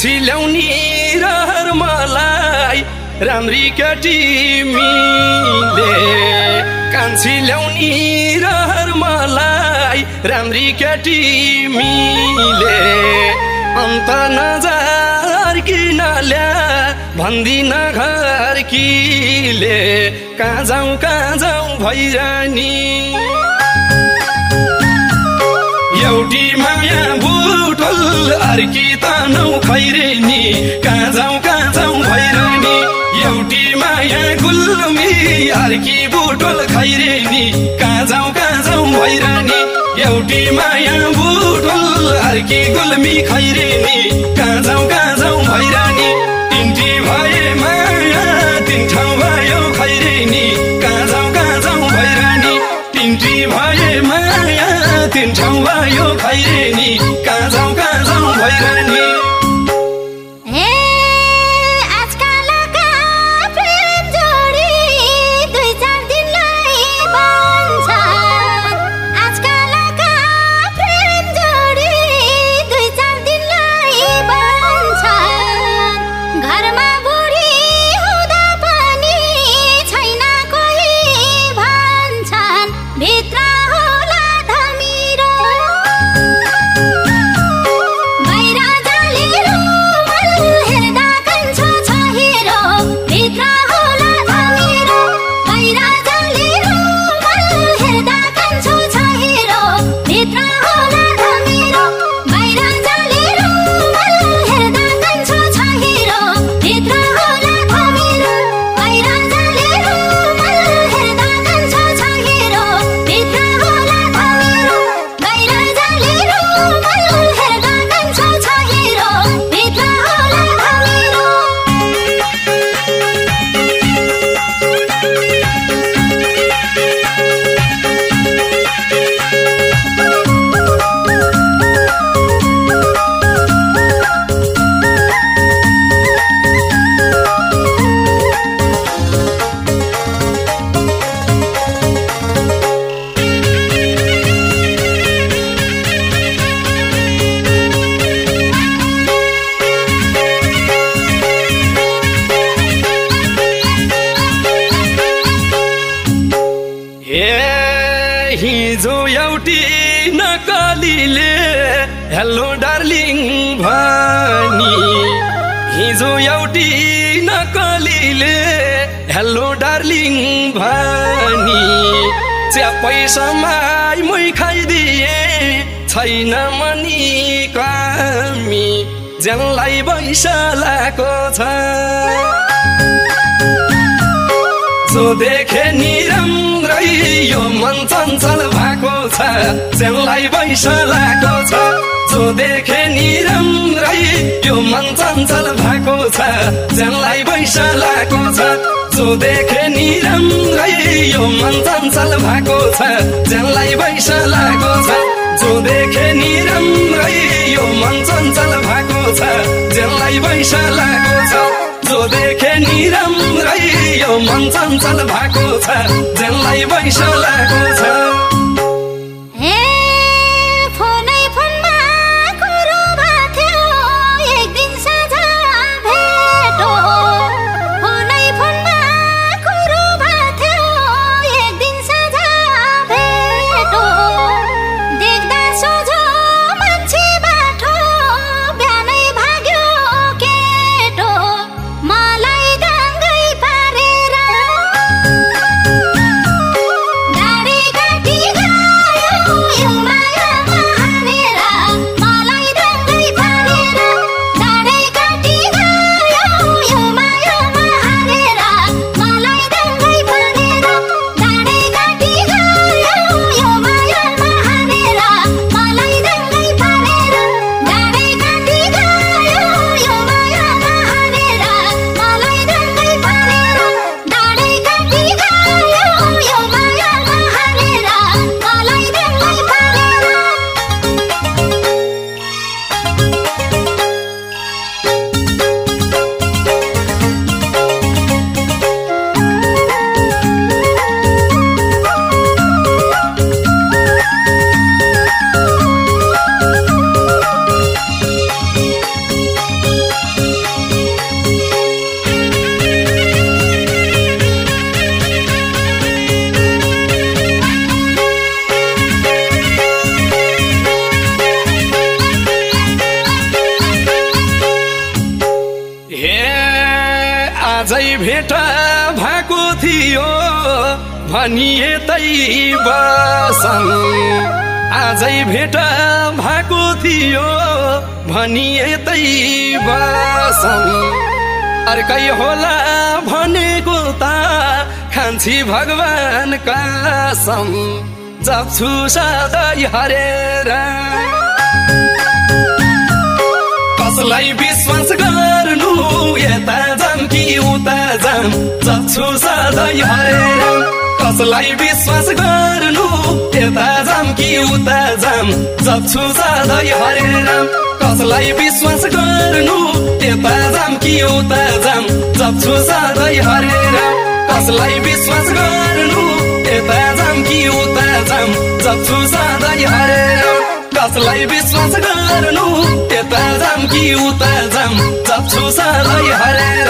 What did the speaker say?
कान्छी ल्याउने रहर मलाई राम्री केटी मिले कान्छी ल्याउने रहर मलाई राम्री मिले अन्त नजार किन ल्या भन्दिन घर किले। कहाँ जाउँ कहाँ जाउँ भैरानी। एउटी माया बुटोल अर्की तानौ खैरेनी कहाँ जाउँ कहाँ जाउँ भैरानी एउटी माया गुल्मी अर्की बुटोल खैरेनी कहाँ जाउँ कहाँ जाउँ भैरानी एउटी माया बुटोल अर्की गुल्मी खैरेनी भयो खैरेनी कहाँ जाउँ कहाँ जाउँ भैरानी। नकलीले हेलो डार्लिङ भनी हिजो एउटी नकलीले हेलो डार्लिङ भनी च्यापैसम्म मै खाइदिए छैन मनी कामी ज्यानलाई बैसलाको छ जो देखे नि राम्रै यो मन चञ्चल भएको छ। च्याउलाई बैसलाको छ। जो देखे नि राम्रै यो मन चञ्चल भएको छ। च्याउलाई बैसलाको छ। जो देखे नि राम्रै यो मन चञ्चल भएको छ। च्याउलाई बैसलाको छ। जो देखे नि राम्रै यो मन चञ्चल भएको छ। च्याउलाई बैसलाको छ। जो देखे नि राम्रै यो मन चञ्चल भएको छ जेललाई बैसलाको छ। भेट भएको थियो। भनिए तै आजै भेट भएको थियो। भनिए तै अर्कै होला भनेको त खान्छी भगवान कसम जप्छु सधैँ हरेर कसलाई विश्वास गर्नु यता जाम कि उता जाम जप्छु सधैँ हरेर। कसलाई विश्वास गर्नु यता जाम कि उता जाम जप्छु सधैँ हरेर। कसलाई विश्वास गर्नु यता जाम कि उता जाम जप्छु सधैँ हरेर। कसलाई विश्वास गर्नु यता जाम कि उता जाम जप्छु सधैँ हरेर। कसलाई विश्वास गर्नु? यता जाम कि उता जाम जप्छु सधैँ हरेर